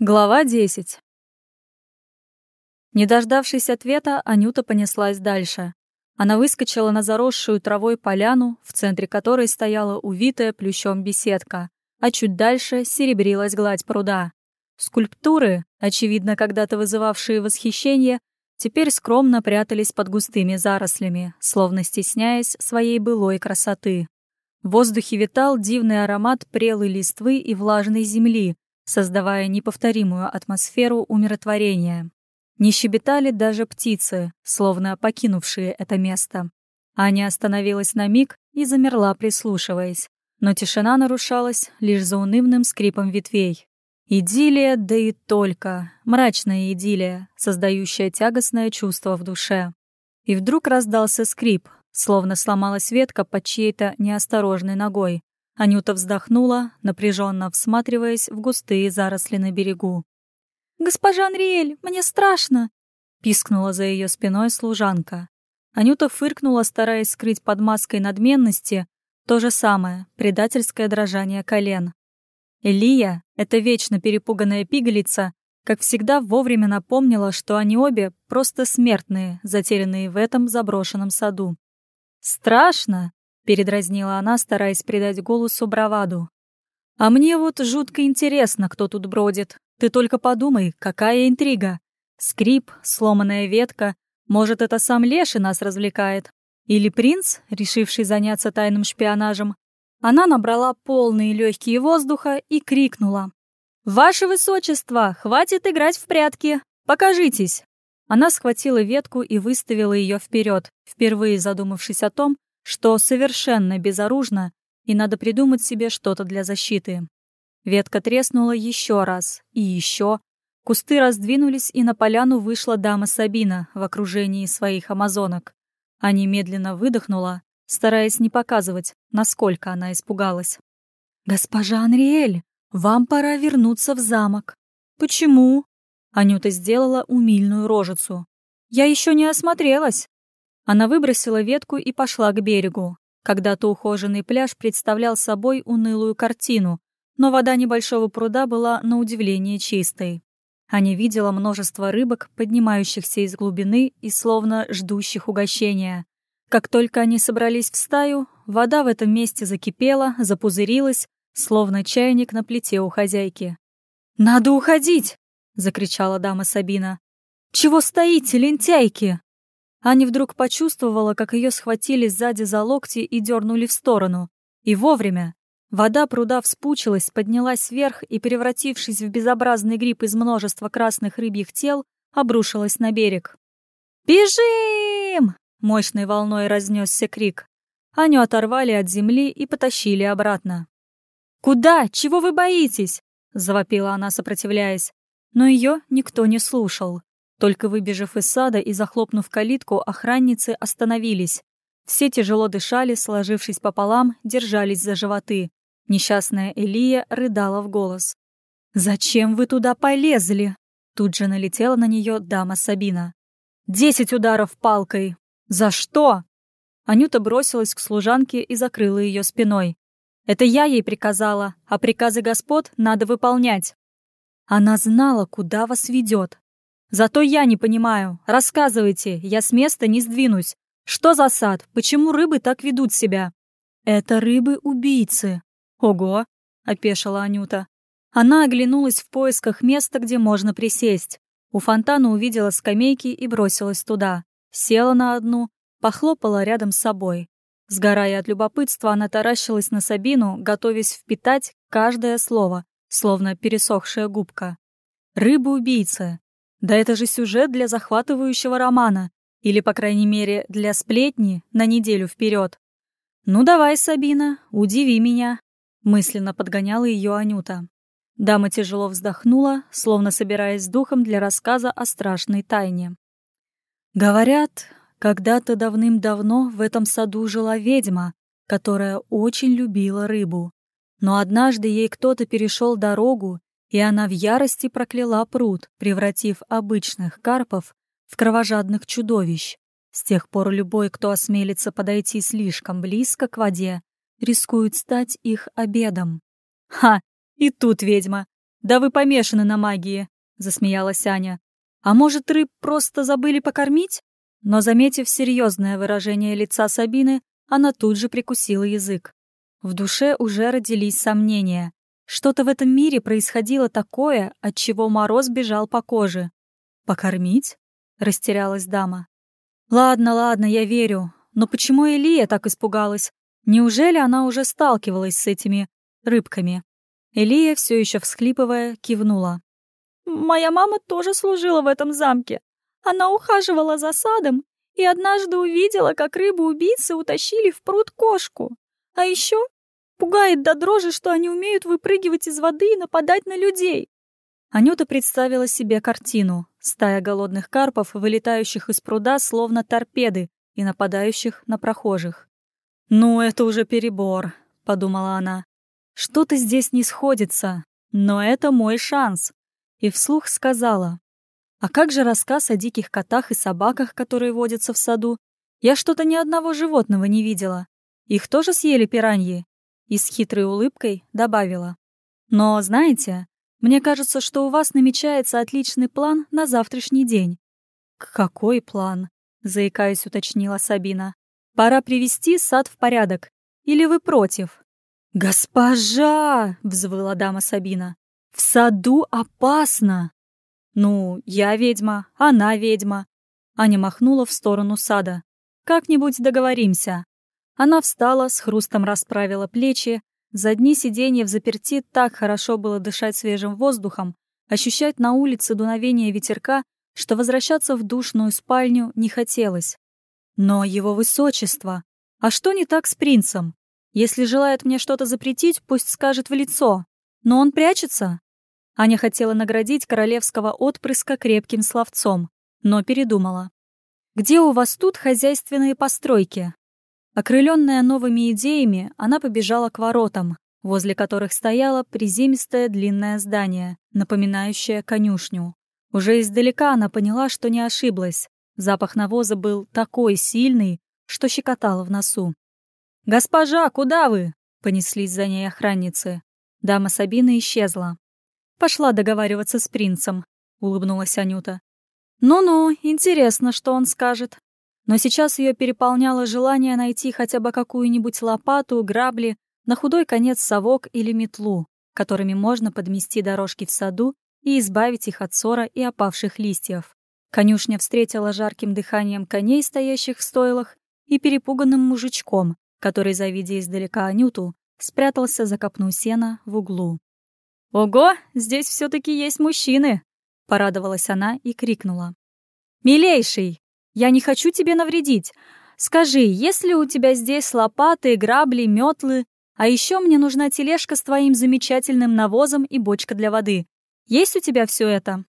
Глава 10 Не дождавшись ответа, Анюта понеслась дальше. Она выскочила на заросшую травой поляну, в центре которой стояла увитая плющом беседка, а чуть дальше серебрилась гладь пруда. Скульптуры, очевидно, когда-то вызывавшие восхищение, теперь скромно прятались под густыми зарослями, словно стесняясь своей былой красоты. В воздухе витал дивный аромат прелой листвы и влажной земли, создавая неповторимую атмосферу умиротворения. Не щебетали даже птицы, словно покинувшие это место. Аня остановилась на миг и замерла, прислушиваясь. Но тишина нарушалась лишь заунывным скрипом ветвей. Идиллия, да и только. Мрачная идиллия, создающая тягостное чувство в душе. И вдруг раздался скрип, словно сломалась ветка под чьей-то неосторожной ногой. Анюта вздохнула, напряженно всматриваясь в густые заросли на берегу. «Госпожа Анриэль, мне страшно!» — пискнула за ее спиной служанка. Анюта фыркнула, стараясь скрыть под маской надменности то же самое, предательское дрожание колен. Элия, эта вечно перепуганная пигалица, как всегда вовремя напомнила, что они обе просто смертные, затерянные в этом заброшенном саду. «Страшно!» — передразнила она, стараясь придать голосу браваду. «А мне вот жутко интересно, кто тут бродит. Ты только подумай, какая интрига. Скрип, сломанная ветка. Может, это сам Леший нас развлекает? Или принц, решивший заняться тайным шпионажем? Она набрала полные легкие воздуха и крикнула. «Ваше высочество, хватит играть в прятки! Покажитесь!» Она схватила ветку и выставила ее вперед, впервые задумавшись о том, что совершенно безоружна и надо придумать себе что-то для защиты. Ветка треснула еще раз и еще. Кусты раздвинулись, и на поляну вышла дама Сабина в окружении своих амазонок. А медленно выдохнула, стараясь не показывать, насколько она испугалась. «Госпожа Анриэль, вам пора вернуться в замок». «Почему?» Анюта сделала умильную рожицу. «Я еще не осмотрелась». Она выбросила ветку и пошла к берегу. Когда-то ухоженный пляж представлял собой унылую картину, но вода небольшого пруда была на удивление чистой. Аня видела множество рыбок, поднимающихся из глубины и словно ждущих угощения. Как только они собрались в стаю, вода в этом месте закипела, запузырилась, словно чайник на плите у хозяйки. «Надо уходить!» — закричала дама Сабина. «Чего стоите, лентяйки?» Аня вдруг почувствовала, как ее схватили сзади за локти и дернули в сторону. И вовремя. Вода пруда вспучилась, поднялась вверх и, превратившись в безобразный гриб из множества красных рыбьих тел, обрушилась на берег. «Бежим!» — мощной волной разнесся крик. Аню оторвали от земли и потащили обратно. «Куда? Чего вы боитесь?» — завопила она, сопротивляясь. Но ее никто не слушал. Только выбежав из сада и захлопнув калитку, охранницы остановились. Все тяжело дышали, сложившись пополам, держались за животы. Несчастная Элия рыдала в голос. «Зачем вы туда полезли?» Тут же налетела на нее дама Сабина. «Десять ударов палкой! За что?» Анюта бросилась к служанке и закрыла ее спиной. «Это я ей приказала, а приказы господ надо выполнять». Она знала, куда вас ведет. «Зато я не понимаю. Рассказывайте, я с места не сдвинусь. Что за сад? Почему рыбы так ведут себя?» «Это рыбы-убийцы», «Ого!» — опешила Анюта. Она оглянулась в поисках места, где можно присесть. У фонтана увидела скамейки и бросилась туда. Села на одну, похлопала рядом с собой. Сгорая от любопытства, она таращилась на Сабину, готовясь впитать каждое слово, словно пересохшая губка. «Рыба-убийца. Да это же сюжет для захватывающего романа. Или, по крайней мере, для сплетни на неделю вперед. Ну давай, Сабина, удиви меня, Мысленно подгоняла ее Анюта. Дама тяжело вздохнула, словно собираясь с духом для рассказа о страшной тайне. Говорят, когда-то давным-давно в этом саду жила ведьма, которая очень любила рыбу. Но однажды ей кто-то перешел дорогу, и она в ярости прокляла пруд, превратив обычных карпов в кровожадных чудовищ. С тех пор любой, кто осмелится подойти слишком близко к воде, рискуют стать их обедом. Ха! И тут ведьма. Да вы помешаны на магии, засмеялась Аня. А может, рыб просто забыли покормить? Но, заметив серьезное выражение лица Сабины, она тут же прикусила язык. В душе уже родились сомнения. Что-то в этом мире происходило такое, от чего мороз бежал по коже. «Покормить?» — растерялась дама. «Ладно, ладно, я верю. Но почему Элия так испугалась? Неужели она уже сталкивалась с этими рыбками?» Элия, все еще всхлипывая, кивнула. «Моя мама тоже служила в этом замке. Она ухаживала за садом и однажды увидела, как рыбы-убийцы утащили в пруд кошку. А еще пугает до дрожи, что они умеют выпрыгивать из воды и нападать на людей. Анюта представила себе картину. Стая голодных карпов, вылетающих из пруда, словно торпеды, и нападающих на прохожих. «Ну, это уже перебор», — подумала она. «Что-то здесь не сходится, но это мой шанс». И вслух сказала. А как же рассказ о диких котах и собаках, которые водятся в саду? Я что-то ни одного животного не видела. Их тоже съели пираньи?» И с хитрой улыбкой добавила. «Но, знаете, мне кажется, что у вас намечается отличный план на завтрашний день». «Какой план?» — заикаясь, уточнила Сабина. «Пора привести сад в порядок. Или вы против?» «Госпожа!» — взвыла дама Сабина. «В саду опасно!» «Ну, я ведьма, она ведьма». Аня махнула в сторону сада. «Как-нибудь договоримся». Она встала, с хрустом расправила плечи. За дни сидения в заперти так хорошо было дышать свежим воздухом, ощущать на улице дуновение ветерка, что возвращаться в душную спальню не хотелось. Но его высочество... А что не так с принцем? Если желает мне что-то запретить, пусть скажет в лицо. Но он прячется? Аня хотела наградить королевского отпрыска крепким словцом, но передумала. «Где у вас тут хозяйственные постройки?» Окрыленная новыми идеями, она побежала к воротам, возле которых стояло приземистое длинное здание, напоминающее конюшню. Уже издалека она поняла, что не ошиблась. Запах навоза был такой сильный, что щекотало в носу. «Госпожа, куда вы?» — понеслись за ней охранницы. Дама Сабина исчезла. Пошла договариваться с принцем», — улыбнулась Анюта. «Ну-ну, интересно, что он скажет». Но сейчас ее переполняло желание найти хотя бы какую-нибудь лопату, грабли, на худой конец совок или метлу, которыми можно подмести дорожки в саду и избавить их от ссора и опавших листьев. Конюшня встретила жарким дыханием коней, стоящих в стойлах, и перепуганным мужичком, который, завидя издалека Анюту, спрятался за копну сена в углу. «Ого, здесь все таки есть мужчины!» — порадовалась она и крикнула. «Милейший, я не хочу тебе навредить. Скажи, есть ли у тебя здесь лопаты, грабли, метлы? А еще мне нужна тележка с твоим замечательным навозом и бочка для воды. Есть у тебя все это?»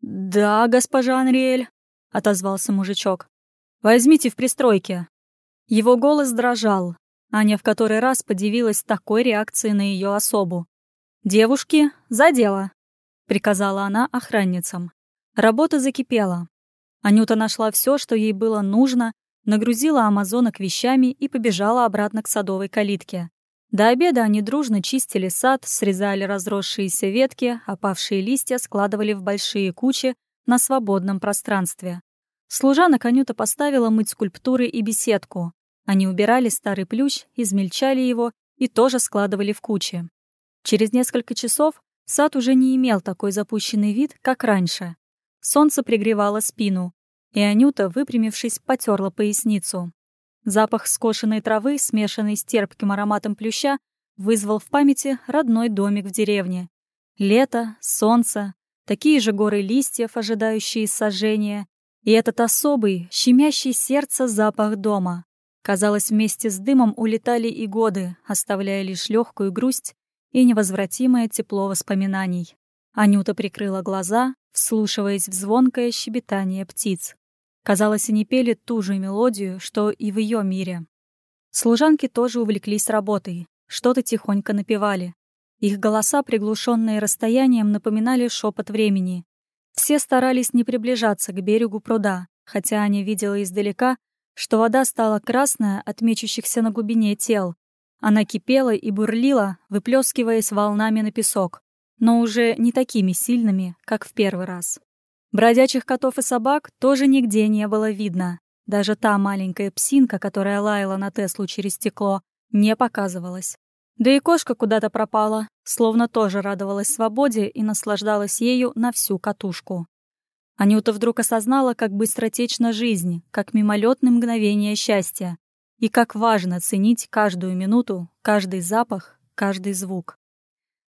«Да, госпожа Анриэль», — отозвался мужичок. «Возьмите в пристройке». Его голос дрожал. Аня в который раз подивилась такой реакции на ее особу. «Девушки, за дело!» — приказала она охранницам. Работа закипела. Анюта нашла все, что ей было нужно, нагрузила амазонок вещами и побежала обратно к садовой калитке. До обеда они дружно чистили сад, срезали разросшиеся ветки, опавшие листья складывали в большие кучи на свободном пространстве. Служанок Анюта поставила мыть скульптуры и беседку. Они убирали старый плющ, измельчали его и тоже складывали в кучи. Через несколько часов сад уже не имел такой запущенный вид, как раньше. Солнце пригревало спину, и Анюта, выпрямившись, потерла поясницу. Запах скошенной травы, смешанный с терпким ароматом плюща, вызвал в памяти родной домик в деревне. Лето, солнце, такие же горы листьев, ожидающие сожжения, и этот особый, щемящий сердце запах дома. Казалось, вместе с дымом улетали и годы, оставляя лишь легкую грусть и невозвратимое тепло воспоминаний. Анюта прикрыла глаза, вслушиваясь в звонкое щебетание птиц. Казалось, они пели ту же мелодию, что и в ее мире. Служанки тоже увлеклись работой, что-то тихонько напевали. Их голоса, приглушенные расстоянием, напоминали шепот времени. Все старались не приближаться к берегу пруда, хотя Аня видела издалека, что вода стала красная от мечущихся на глубине тел, она кипела и бурлила, выплескиваясь волнами на песок. Но уже не такими сильными, как в первый раз. Бродячих котов и собак тоже нигде не было видно. Даже та маленькая псинка, которая лаяла на Теслу через стекло, не показывалась. Да и кошка куда-то пропала, словно тоже радовалась свободе и наслаждалась ею на всю катушку. Анюта вдруг осознала, как быстротечна жизнь, как мимолетное мгновение счастья, и как важно ценить каждую минуту, каждый запах, каждый звук.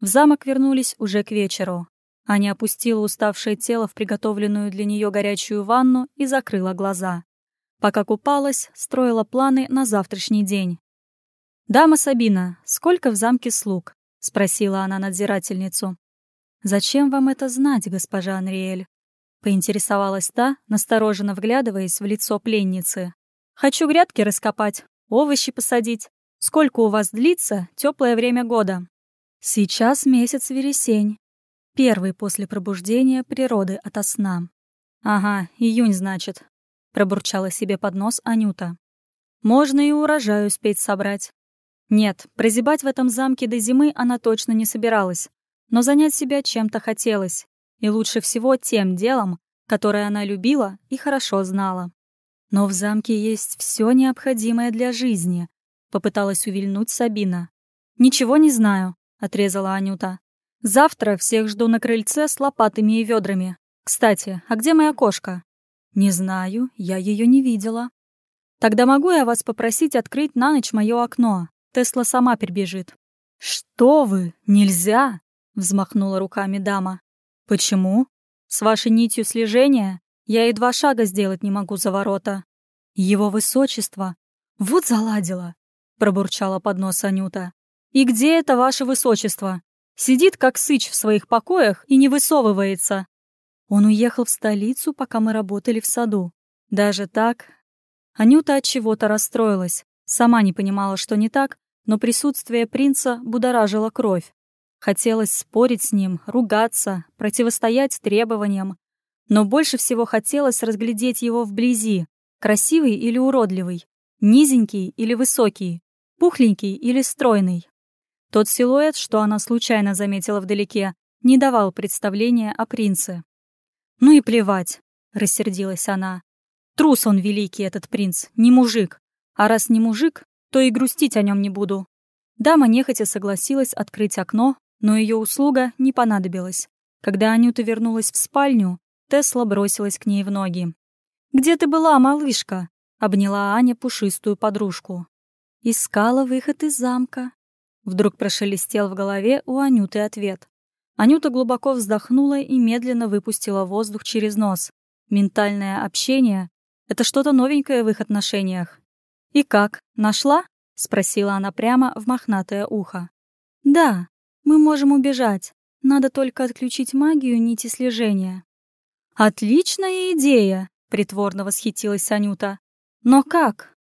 В замок вернулись уже к вечеру. Аня опустила уставшее тело в приготовленную для нее горячую ванну и закрыла глаза. Пока купалась, строила планы на завтрашний день. «Дама Сабина, сколько в замке слуг?» — спросила она надзирательницу. «Зачем вам это знать, госпожа Анриэль?» — поинтересовалась та, настороженно вглядываясь в лицо пленницы. «Хочу грядки раскопать, овощи посадить. Сколько у вас длится теплое время года?» «Сейчас месяц вересень. Первый после пробуждения природы ото сна». «Ага, июнь, значит», — пробурчала себе под нос Анюта. «Можно и урожай успеть собрать». Нет, прозябать в этом замке до зимы она точно не собиралась, но занять себя чем-то хотелось, и лучше всего тем делом, которое она любила и хорошо знала. Но в замке есть все необходимое для жизни, попыталась увильнуть Сабина. Ничего не знаю, отрезала Анюта. Завтра всех жду на крыльце с лопатами и ведрами. Кстати, а где моя кошка? Не знаю, я ее не видела. Тогда могу я вас попросить открыть на ночь мое окно? Тесла сама прибежит. Что вы? Нельзя! взмахнула руками дама. «Почему? С вашей нитью слежения я и два шага сделать не могу за ворота. Его высочество... Вот заладила!» — пробурчала под нос Анюта. «И где это ваше высочество? Сидит, как сыч в своих покоях и не высовывается». Он уехал в столицу, пока мы работали в саду. Даже так... Анюта от чего-то расстроилась. Сама не понимала, что не так, но присутствие принца будоражило кровь. Хотелось спорить с ним, ругаться, противостоять требованиям. Но больше всего хотелось разглядеть его вблизи. Красивый или уродливый, низенький или высокий, пухленький или стройный. Тот силуэт, что она случайно заметила вдалеке, не давал представления о принце. «Ну и плевать», — рассердилась она. «Трус он великий, этот принц, не мужик. А раз не мужик, то и грустить о нем не буду». Дама нехотя согласилась открыть окно, но ее услуга не понадобилась. Когда Анюта вернулась в спальню, Тесла бросилась к ней в ноги. «Где ты была, малышка?» — обняла Аня пушистую подружку. «Искала выход из замка». Вдруг прошелестел в голове у Анюты ответ. Анюта глубоко вздохнула и медленно выпустила воздух через нос. Ментальное общение — это что-то новенькое в их отношениях. «И как, нашла?» — спросила она прямо в мохнатое ухо. «Да», мы можем убежать. Надо только отключить магию нити слежения». «Отличная идея!» — притворно восхитилась Анюта. «Но как?»